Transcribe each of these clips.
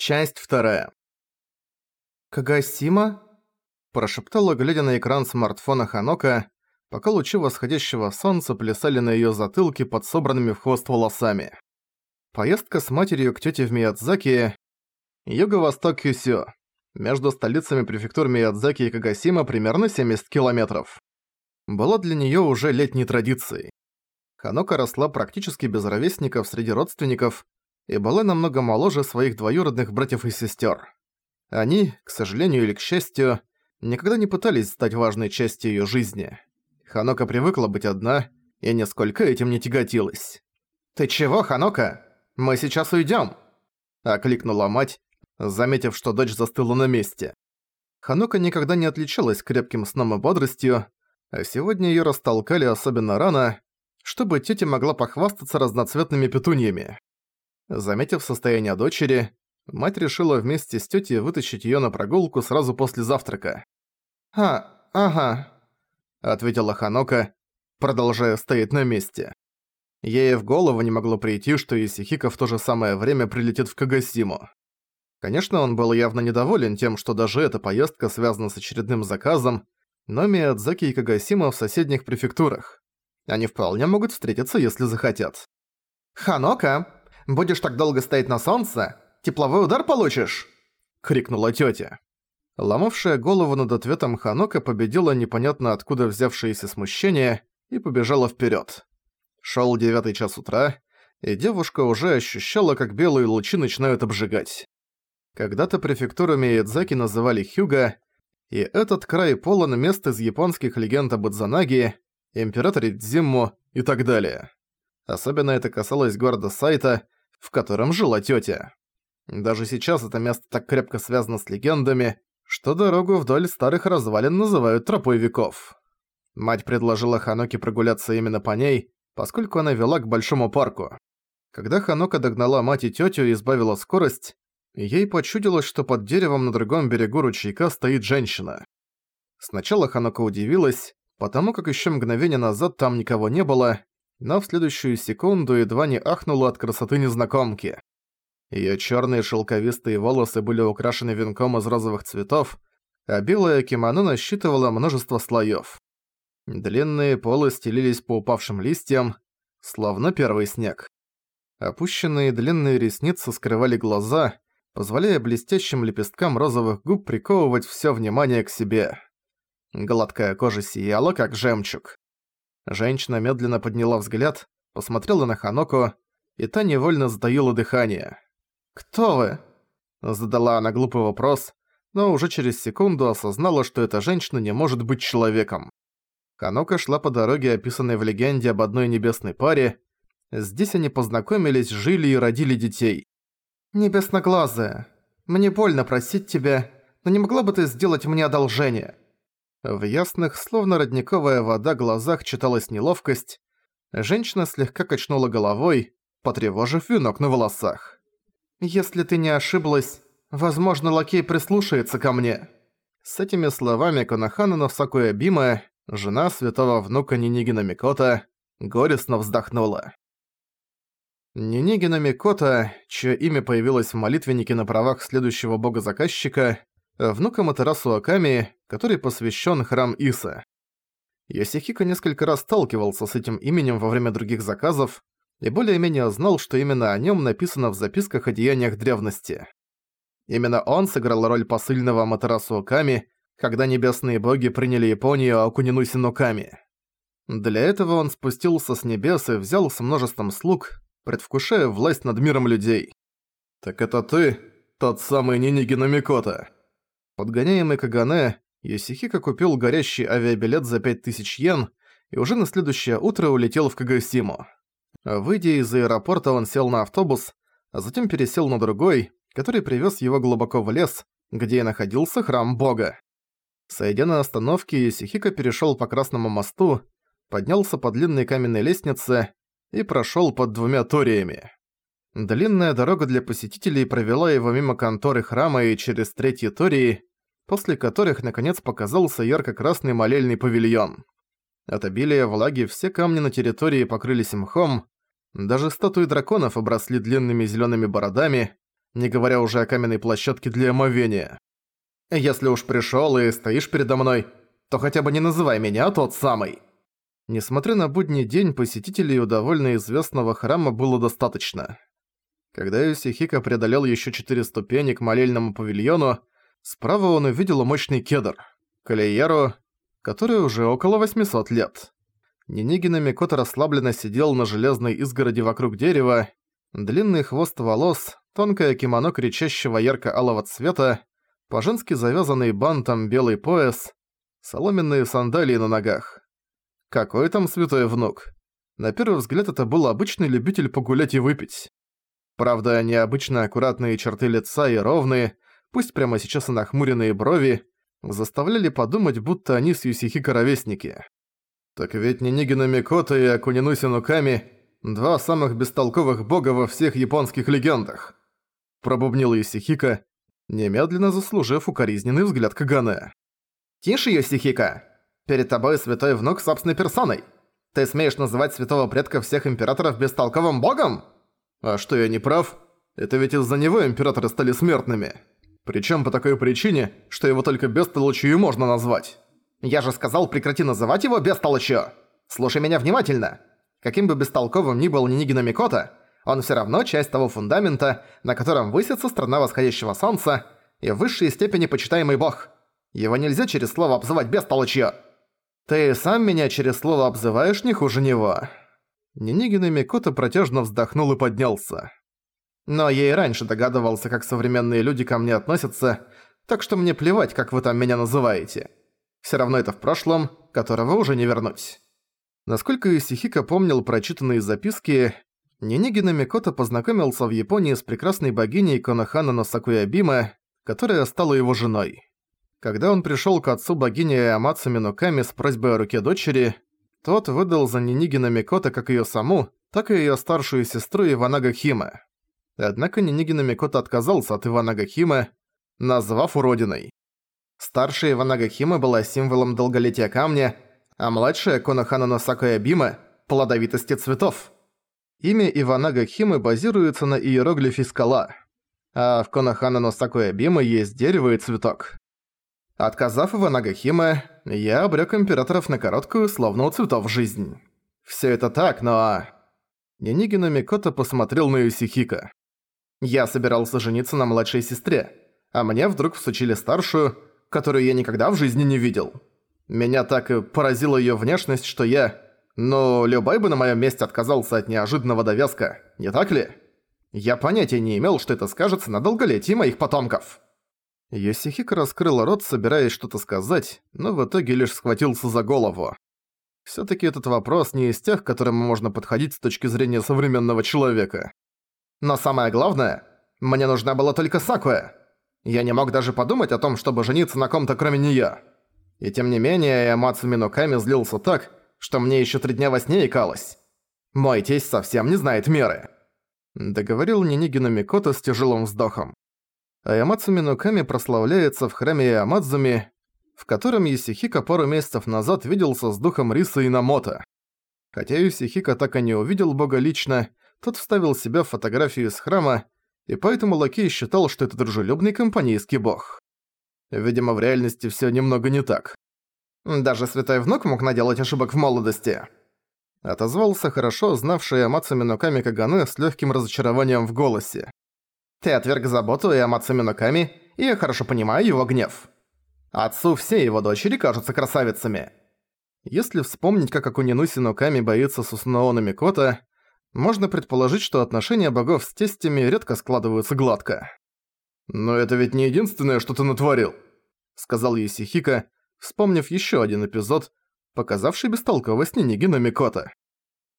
Часть вторая. «Кагасима?» – прошептала, глядя на экран смартфона Ханока, пока лучи восходящего солнца плясали на её затылке под собранными в хвост волосами. Поездка с матерью к тёте в Миядзаки, юго-восток Кюсё, между столицами префектур Миядзаки и Кагасима примерно 70 километров. Была для неё уже летней традицией. Ханока росла практически без ровесников среди родственников, и была намного моложе своих двоюродных братьев и сестер. Они, к сожалению или к счастью, никогда не пытались стать важной частью ее жизни. Ханока привыкла быть одна и нисколько этим не тяготилась. «Ты чего, Ханока? Мы сейчас уйдем! окликнула мать, заметив, что дочь застыла на месте. Ханока никогда не отличалась крепким сном и бодростью, а сегодня ее растолкали особенно рано, чтобы тетя могла похвастаться разноцветными петуньями. Заметив состояние дочери, мать решила вместе с тетей вытащить её на прогулку сразу после завтрака. «А, ага», — ответила Ханока, продолжая стоять на месте. Ей в голову не могло прийти, что Исихика в то же самое время прилетит в Кагасиму. Конечно, он был явно недоволен тем, что даже эта поездка связана с очередным заказом, но Миядзаки и Кагасима в соседних префектурах. Они вполне могут встретиться, если захотят. «Ханока!» Будешь так долго стоять на солнце, тепловой удар получишь!» — крикнула тётя. Ломавшая голову над ответом Ханока победила непонятно откуда взявшееся смущение и побежала вперёд. Шёл девятый час утра, и девушка уже ощущала, как белые лучи начинают обжигать. Когда-то префектуру Миядзаки называли Хюга, и этот край полон мест из японских легенд об Идзанаги, императоре Дзимму и так далее. Особенно это касалось города Сайта, в котором жила тётя. Даже сейчас это место так крепко связано с легендами, что дорогу вдоль старых развалин называют тропой веков. Мать предложила Ханоке прогуляться именно по ней, поскольку она вела к большому парку. Когда Ханока догнала мать и тётю и избавила скорость, ей почудилось, что под деревом на другом берегу ручейка стоит женщина. Сначала Ханока удивилась, потому как ещё мгновение назад там никого не было, но в следующую секунду едва не ахнула от красоты незнакомки. Её чёрные шелковистые волосы были украшены венком из розовых цветов, а белое кимоно насчитывало множество слоёв. Длинные полы стелились по упавшим листьям, словно первый снег. Опущенные длинные ресницы скрывали глаза, позволяя блестящим лепесткам розовых губ приковывать всё внимание к себе. Гладкая кожа сияла, как жемчуг. Женщина медленно подняла взгляд, посмотрела на Ханоко, и та невольно сдаила дыхание. «Кто вы?» Задала она глупый вопрос, но уже через секунду осознала, что эта женщина не может быть человеком. Ханока шла по дороге, описанной в легенде об одной небесной паре. Здесь они познакомились, жили и родили детей. «Небесноглазая, мне больно просить тебя, но не могла бы ты сделать мне одолжение?» В ясных, словно родниковая вода, глазах читалась неловкость. Женщина слегка качнула головой, потревожив венок на волосах. «Если ты не ошиблась, возможно, лакей прислушается ко мне». С этими словами Конохана Навсакуя Бима, жена святого внука Нинигина Микота, горестно вздохнула. Нинигина Микота, чье имя появилось в молитвеннике на правах следующего бога-заказчика, внука Матерасу Аками, который посвящен храм Иса. Йосихико несколько раз сталкивался с этим именем во время других заказов и более-менее знал, что именно о нем написано в записках о деяниях древности. Именно он сыграл роль посыльного Матерасу Аками, когда небесные боги приняли Японию Акунину Синуками. Для этого он спустился с небес и взял с множеством слуг, предвкушая власть над миром людей. «Так это ты, тот самый Ниниги Намикота?» Подгоняемый Кагане, Йосихико купил горящий авиабилет за 5000 йен и уже на следующее утро улетел в Кагасиму. Выйдя из аэропорта, он сел на автобус, а затем пересел на другой, который привез его глубоко в лес, где и находился храм бога. Сойдя на остановке, Йосихико перешел по Красному мосту, поднялся по длинной каменной лестнице и прошел под двумя ториями. Длинная дорога для посетителей провела его мимо конторы храма и через третьи тории, после которых наконец показался ярко-красный молельный павильон. От обилия влаги все камни на территории покрылись мхом, даже статуи драконов обросли длинными зелеными бородами, не говоря уже о каменной площадке для омовения. Если уж пришёл и стоишь передо мной, то хотя бы не называй меня тот самый. Несмотря на будний день, посетителей у довольно известного храма было достаточно. Когда Юсихика преодолел ещё четыре ступени к молельному павильону, справа он увидел мощный кедр, Калиеру, который уже около 800 лет. Нинигина Микото расслабленно сидел на железной изгороди вокруг дерева, длинный хвост волос, тонкое кимоно кричащего ярко-алого цвета, по-женски завязанный бантом белый пояс, соломенные сандалии на ногах. Какой там святой внук? На первый взгляд это был обычный любитель погулять и выпить. Правда, необычно аккуратные черты лица и ровные, пусть прямо сейчас и нахмуренные брови, заставляли подумать, будто они с Юсихико ровесники. Так ведь Нинигина Микото и Акунинуси Нуками – два самых бестолковых бога во всех японских легендах. Пробубнил Юсихика, немедленно заслужив укоризненный взгляд Кагане. «Тише, Юсихика! Перед тобой святой внук собственной персоной! Ты смеешь называть святого предка всех императоров бестолковым богом?» «А что, я не прав? Это ведь из-за него императоры стали смертными. Причем по такой причине, что его только бестолочью можно назвать». «Я же сказал, прекрати называть его бестолочью! Слушай меня внимательно! Каким бы бестолковым ни был Нинигина Микота, он всё равно часть того фундамента, на котором высится страна восходящего солнца и в высшей степени почитаемый бог. Его нельзя через слово обзывать бестолочью!» «Ты сам меня через слово обзываешь не хуже него». Нинигин и Микото протяжно вздохнул и поднялся. «Но я и раньше догадывался, как современные люди ко мне относятся, так что мне плевать, как вы там меня называете. Всё равно это в прошлом, которого уже не вернуть». Насколько Исихика помнил прочитанные записки, Нинигина Микото познакомился в Японии с прекрасной богиней Конохана Носакуябима, которая стала его женой. Когда он пришёл к отцу богини Амацу Минуками с просьбой о руке дочери, тот выдал за Нинигина Микото как её саму, так и её старшую сестру Иванага Хима. Однако Нинигина Микото отказался от Иванага Хима, назвав уродиной. Старшая Иванага Хима была символом долголетия камня, а младшая Конохана Носакая Бима – плодовитости цветов. Имя Иванага Химы базируется на иероглифе «скала», а в Конохана Носакая Бима есть дерево и цветок. Отказав Иванага Химе, я обрёк императоров на короткую, словно у цветов, жизнь. Всё это так, но... Нинигина Микото посмотрел на Юсихика. Я собирался жениться на младшей сестре, а мне вдруг всучили старшую, которую я никогда в жизни не видел. Меня так поразила её внешность, что я... Ну, любой бы на моём месте отказался от неожиданного довязка, не так ли? Я понятия не имел, что это скажется на долголетии моих потомков. Йосихико раскрыл рот, собираясь что-то сказать, но в итоге лишь схватился за голову. Всё-таки этот вопрос не из тех, к которым можно подходить с точки зрения современного человека. Но самое главное, мне нужна была только Сакуя. Я не мог даже подумать о том, чтобы жениться на ком-то кроме неё. И тем не менее, Ямацу Минуками злился так, что мне ещё три дня во сне икалось. Мой тесть совсем не знает меры. Договорил Нинигина Микото с тяжелым вздохом. Аямацу Минуками прославляется в храме Ямадзуми, в котором Юсихика пару месяцев назад виделся с духом Риса Инамото. Хотя Юсихика так и не увидел бога лично, тот вставил себя в фотографию из храма, и поэтому Лакей считал, что это дружелюбный компанейский бог. Видимо, в реальности всё немного не так. Даже святой внук мог наделать ошибок в молодости. Отозвался хорошо знавший Амацу Минуками Каганы с лёгким разочарованием в голосе. Ты отверг заботу и Амацу Минуками, и я хорошо понимаю его гнев. Отцу все его дочери кажутся красавицами. Если вспомнить, как Акунинуси Нуками боится Сусунаона Микота, можно предположить, что отношения богов с тестями редко складываются гладко. «Но это ведь не единственное, что ты натворил», — сказал Юсихика, вспомнив еще один эпизод, показавший бестолковость Нинигина Микота.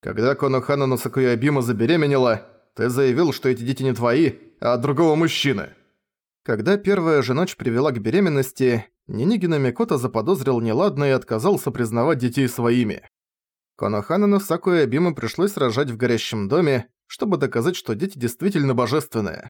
Когда Конохана Носакуябима забеременела, ты заявил, что эти дети не твои, а от другого мужчины. Когда первая же ночь привела к беременности, Нинигина Микото заподозрил неладное и отказался признавать детей своими. Коноханану Саку и Абиму пришлось рожать в горящем доме, чтобы доказать, что дети действительно божественные.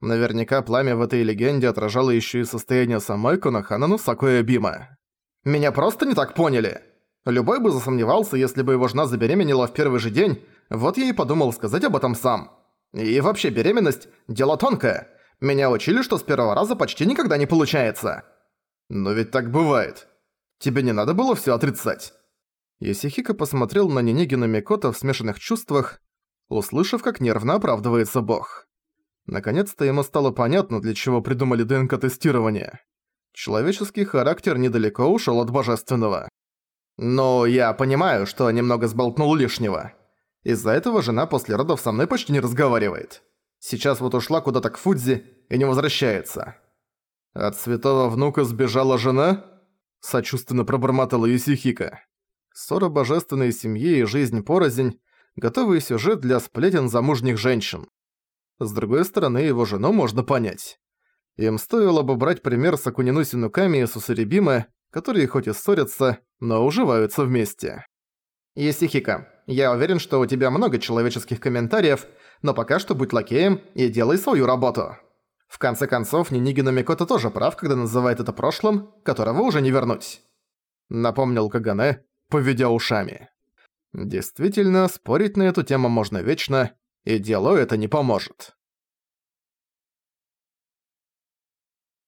Наверняка пламя в этой легенде отражало еще и состояние самой Коноханану Саку и Абима. «Меня просто не так поняли!» Любой бы засомневался, если бы его жена забеременела в первый же день, вот я и подумал сказать об этом сам. И вообще беременность – дело тонкое. Меня учили, что с первого раза почти никогда не получается. Но ведь так бывает. Тебе не надо было всё отрицать. Исихика посмотрел на Нинигина Микото в смешанных чувствах, услышав, как нервно оправдывается бог. Наконец-то ему стало понятно, для чего придумали ДНК-тестирование. Человеческий характер недалеко ушёл от божественного. Но я понимаю, что немного сболтнул лишнего. Из-за этого жена после родов со мной почти не разговаривает. Сейчас вот ушла куда-то к Фудзи и не возвращается. От святого внука сбежала жена? Сочувственно пробормотала Исихика. Ссора божественной семьи и жизнь порознь – готовый сюжет для сплетен замужних женщин. С другой стороны, его жену можно понять. Им стоило бы брать пример с Акунину Синуками и Сусарибиме, которые хоть и ссорятся, но уживаются вместе. Есихика, я уверен, что у тебя много человеческих комментариев, но пока что будь лакеем и делай свою работу. В конце концов, Нинигина Микото тоже прав, когда называет это прошлым, которого уже не вернуть. Напомнил Кагане, поведя ушами. Действительно, спорить на эту тему можно вечно, и делу это не поможет.